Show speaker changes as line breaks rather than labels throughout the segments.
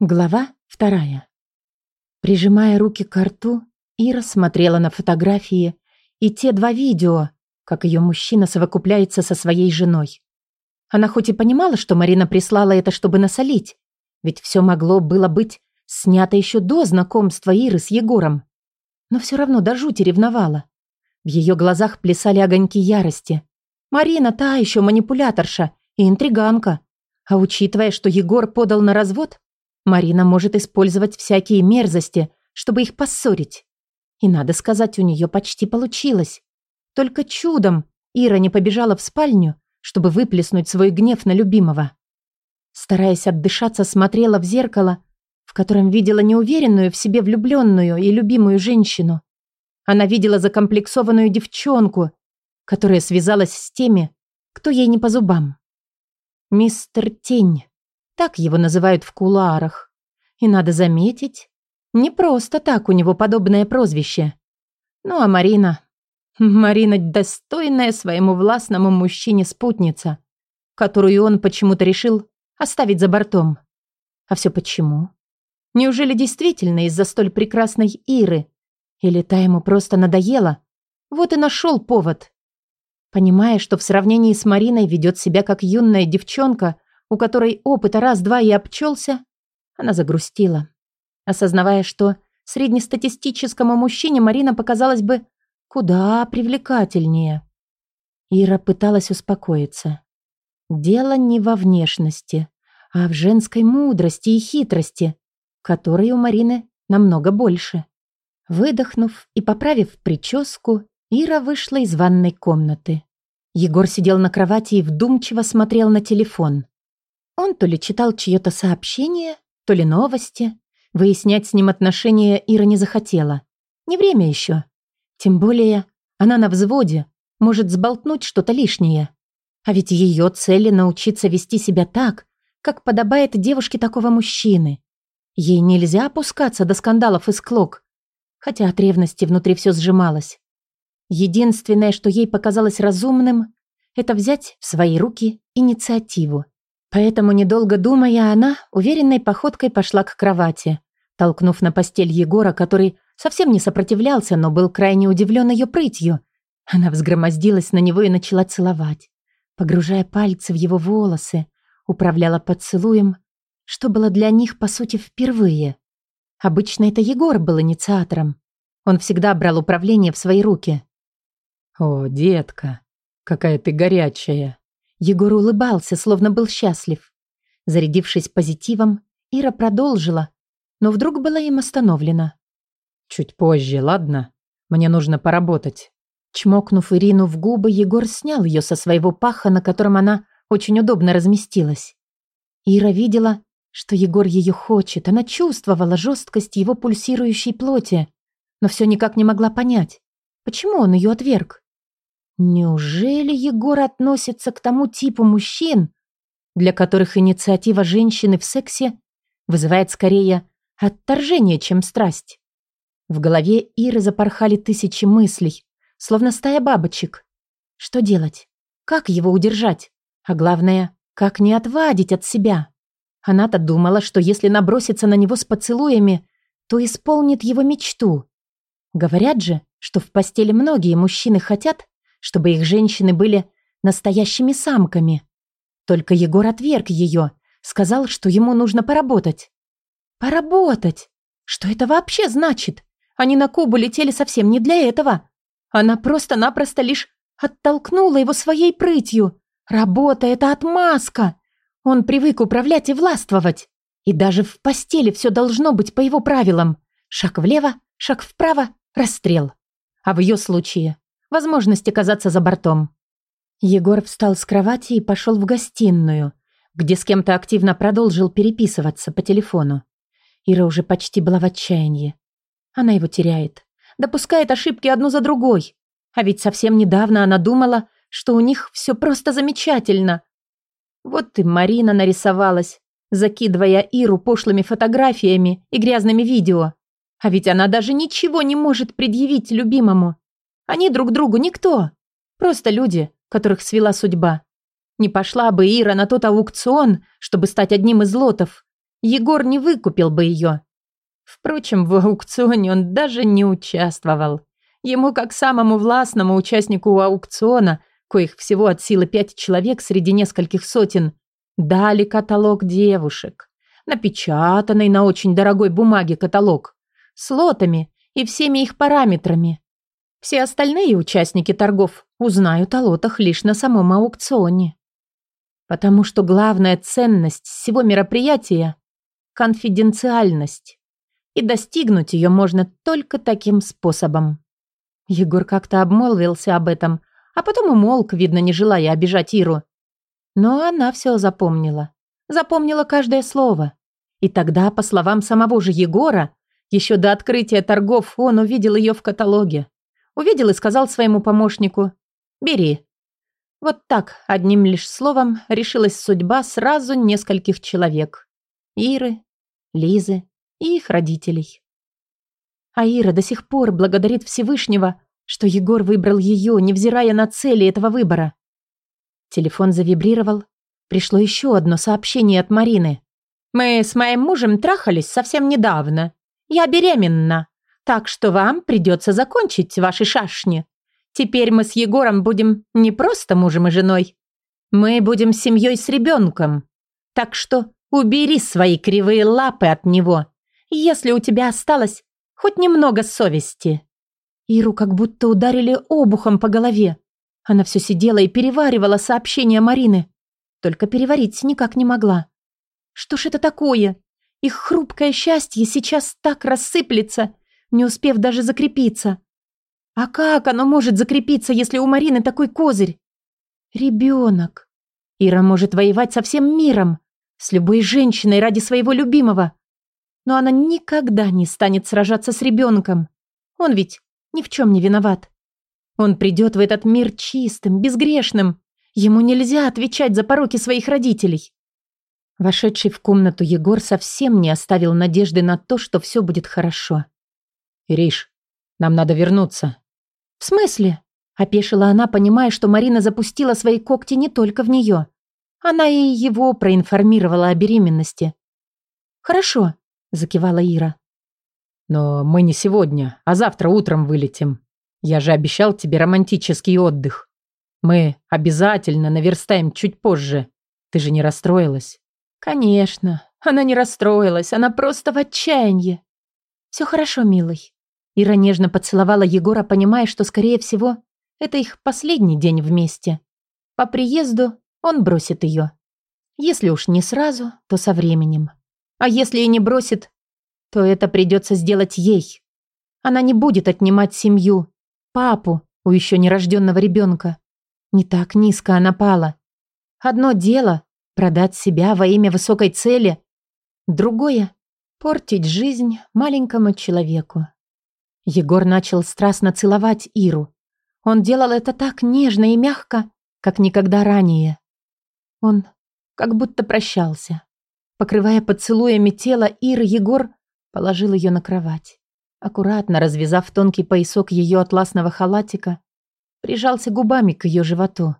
Глава вторая. Прижимая руки к рту, Ира смотрела на фотографии и те два видео, как ее мужчина совокупляется со своей женой. Она хоть и понимала, что Марина прислала это, чтобы насолить, ведь все могло было быть снято еще до знакомства Иры с Егором, но все равно до жути ревновала. В ее глазах плясали огоньки ярости. Марина та еще манипуляторша и интриганка. А учитывая, что Егор подал на развод, Марина может использовать всякие мерзости, чтобы их поссорить. И, надо сказать, у нее почти получилось. Только чудом Ира не побежала в спальню, чтобы выплеснуть свой гнев на любимого. Стараясь отдышаться, смотрела в зеркало, в котором видела неуверенную в себе влюбленную и любимую женщину. Она видела закомплексованную девчонку, которая связалась с теми, кто ей не по зубам. Мистер Тень. Так его называют в кулуарах. И надо заметить, не просто так у него подобное прозвище. Ну а Марина... Марина достойная своему властному мужчине спутница, которую он почему-то решил оставить за бортом. А все почему? Неужели действительно из-за столь прекрасной Иры? Или та ему просто надоела? Вот и нашел повод. Понимая, что в сравнении с Мариной ведет себя как юная девчонка, у которой опыта раз-два и обчелся, она загрустила, осознавая, что среднестатистическому мужчине Марина показалась бы куда привлекательнее. Ира пыталась успокоиться. Дело не во внешности, а в женской мудрости и хитрости, которой у Марины намного больше. Выдохнув и поправив прическу, Ира вышла из ванной комнаты. Егор сидел на кровати и вдумчиво смотрел на телефон. Он то ли читал чье-то сообщение, то ли новости. Выяснять с ним отношения Ира не захотела. Не время еще. Тем более, она на взводе, может сболтнуть что-то лишнее. А ведь ее цели научиться вести себя так, как подобает девушке такого мужчины. Ей нельзя опускаться до скандалов и склок, хотя от ревности внутри все сжималось. Единственное, что ей показалось разумным, это взять в свои руки инициативу. Поэтому, недолго думая, она уверенной походкой пошла к кровати, толкнув на постель Егора, который совсем не сопротивлялся, но был крайне удивлен ее прытью. Она взгромоздилась на него и начала целовать, погружая пальцы в его волосы, управляла поцелуем, что было для них, по сути, впервые. Обычно это Егор был инициатором. Он всегда брал управление в свои руки.
«О, детка, какая ты горячая!»
Егор улыбался, словно был счастлив. Зарядившись позитивом, Ира продолжила, но вдруг была им остановлена.
«Чуть позже, ладно? Мне нужно поработать».
Чмокнув Ирину в губы, Егор снял ее со своего паха, на котором она очень удобно разместилась. Ира видела, что Егор ее хочет, она чувствовала жесткость его пульсирующей плоти, но все никак не могла понять, почему он ее отверг. Неужели Егор относится к тому типу мужчин, для которых инициатива женщины в сексе вызывает скорее отторжение, чем страсть? В голове Иры запорхали тысячи мыслей, словно стая бабочек. Что делать? Как его удержать? А главное, как не отвадить от себя? Она-то думала, что если наброситься на него с поцелуями, то исполнит его мечту. Говорят же, что в постели многие мужчины хотят, чтобы их женщины были настоящими самками. Только Егор отверг ее, сказал, что ему нужно поработать. Поработать? Что это вообще значит? Они на Кубу летели совсем не для этого. Она просто-напросто лишь оттолкнула его своей прытью. Работа — это отмазка. Он привык управлять и властвовать. И даже в постели все должно быть по его правилам. Шаг влево, шаг вправо, расстрел. А в ее случае возможность оказаться за бортом. Егор встал с кровати и пошел в гостиную, где с кем-то активно продолжил переписываться по телефону. Ира уже почти была в отчаянии. Она его теряет. Допускает ошибки одну за другой. А ведь совсем недавно она думала, что у них все просто замечательно. Вот и Марина нарисовалась, закидывая Иру пошлыми фотографиями и грязными видео. А ведь она даже ничего не может предъявить любимому. Они друг другу никто. Просто люди, которых свела судьба. Не пошла бы Ира на тот аукцион, чтобы стать одним из лотов. Егор не выкупил бы ее. Впрочем, в аукционе он даже не участвовал. Ему, как самому властному участнику аукциона, коих всего от силы пять человек среди нескольких сотен, дали каталог девушек. Напечатанный на очень дорогой бумаге каталог. С лотами и всеми их параметрами. Все остальные участники торгов узнают о лотах лишь на самом аукционе. Потому что главная ценность всего мероприятия – конфиденциальность. И достигнуть ее можно только таким способом. Егор как-то обмолвился об этом, а потом умолк, видно, не желая обижать Иру. Но она все запомнила. Запомнила каждое слово. И тогда, по словам самого же Егора, еще до открытия торгов он увидел ее в каталоге. Увидел и сказал своему помощнику «Бери». Вот так, одним лишь словом, решилась судьба сразу нескольких человек. Иры, Лизы и их родителей. А Ира до сих пор благодарит Всевышнего, что Егор выбрал ее, невзирая на цели этого выбора. Телефон завибрировал. Пришло еще одно сообщение от Марины. «Мы с моим мужем трахались совсем недавно. Я беременна. Так что вам придется закончить ваши шашни. Теперь мы с Егором будем не просто мужем и женой. Мы будем семьей с ребенком. Так что убери свои кривые лапы от него, если у тебя осталось хоть немного совести». Иру как будто ударили обухом по голове. Она все сидела и переваривала сообщение Марины. Только переварить никак не могла. Что ж это такое? Их хрупкое счастье сейчас так рассыплется, не успев даже закрепиться. А как оно может закрепиться, если у Марины такой козырь? Ребенок. Ира может воевать со всем миром, с любой женщиной ради своего любимого. Но она никогда не станет сражаться с ребенком. Он ведь ни в чем не виноват. Он придет в этот мир чистым, безгрешным. Ему нельзя отвечать за пороки своих родителей. Вошедший в комнату Егор совсем не оставил надежды на то, что все будет хорошо.
«Ириш, нам надо вернуться».
«В смысле?» – опешила она, понимая, что Марина запустила свои когти не только в нее. Она и его проинформировала о беременности. «Хорошо», – закивала Ира.
«Но мы не сегодня, а завтра утром вылетим. Я же обещал тебе романтический отдых. Мы обязательно наверстаем чуть позже. Ты же не расстроилась?»
«Конечно. Она не расстроилась, она просто в отчаянии. Все хорошо, милый. Ира нежно поцеловала Егора, понимая, что, скорее всего, это их последний день вместе. По приезду он бросит ее. Если уж не сразу, то со временем. А если и не бросит, то это придется сделать ей. Она не будет отнимать семью, папу у еще нерожденного ребенка. Не так низко она пала. Одно дело – продать себя во имя высокой цели, другое – портить жизнь маленькому человеку. Егор начал страстно целовать Иру. Он делал это так нежно и мягко, как никогда ранее. Он как будто прощался. Покрывая поцелуями тело Иры, Егор положил ее на кровать. Аккуратно развязав тонкий поясок ее атласного халатика, прижался губами к ее животу.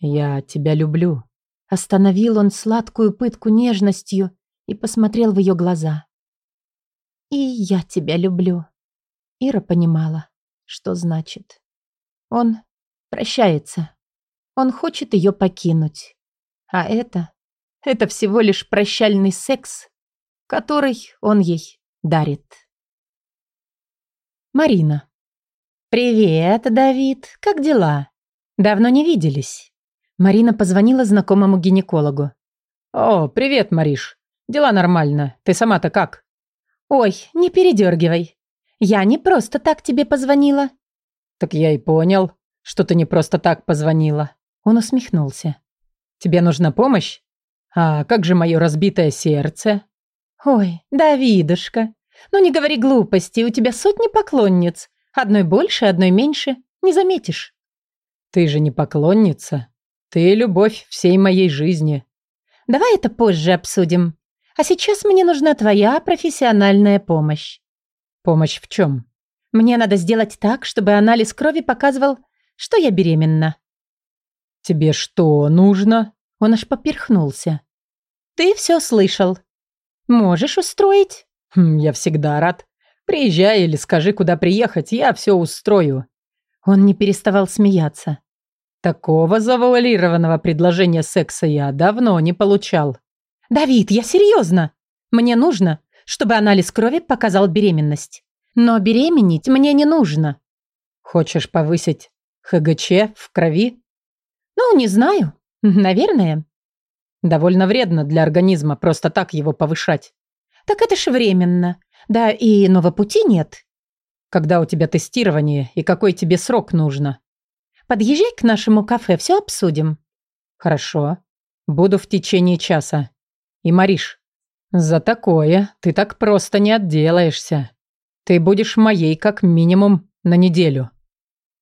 «Я тебя люблю», —
остановил он сладкую пытку нежностью и посмотрел в ее глаза. «И я тебя люблю», Ира понимала, что значит. Он прощается. Он хочет ее покинуть. А это... Это всего лишь прощальный секс, который он ей дарит. Марина. «Привет, Давид. Как дела? Давно не виделись». Марина позвонила знакомому гинекологу.
«О, привет, Мариш. Дела нормально. Ты сама-то как?»
«Ой, не передергивай. Я не просто так тебе позвонила».
«Так я и понял, что ты не просто так позвонила».
Он усмехнулся.
«Тебе нужна помощь? А как же мое разбитое сердце?»
«Ой, Давидушка, ну не говори глупости, у тебя сотни поклонниц. Одной больше, одной меньше. Не заметишь».
«Ты же не поклонница. Ты любовь всей моей жизни».
«Давай это позже обсудим. А сейчас мне нужна твоя профессиональная помощь.
Помощь в чем?
Мне надо сделать так, чтобы анализ крови показывал, что я беременна.
Тебе что нужно?
Он аж поперхнулся. Ты все слышал. Можешь устроить?
Хм, я всегда рад. Приезжай или скажи, куда приехать, я все устрою.
Он не переставал смеяться.
Такого завуалированного предложения секса я давно не получал.
«Давид, я серьезно. Мне нужно, чтобы анализ крови показал беременность. Но беременеть мне не нужно».
«Хочешь повысить ХГЧ в крови?»
«Ну, не знаю. Наверное».
«Довольно вредно для организма просто так его повышать».
«Так это ж временно. Да и иного пути нет».
«Когда у тебя тестирование и какой тебе срок нужно?»
«Подъезжай к нашему кафе, все обсудим».
«Хорошо. Буду в течение часа. И, Мариш, за такое ты так просто не отделаешься. Ты будешь моей как минимум на неделю».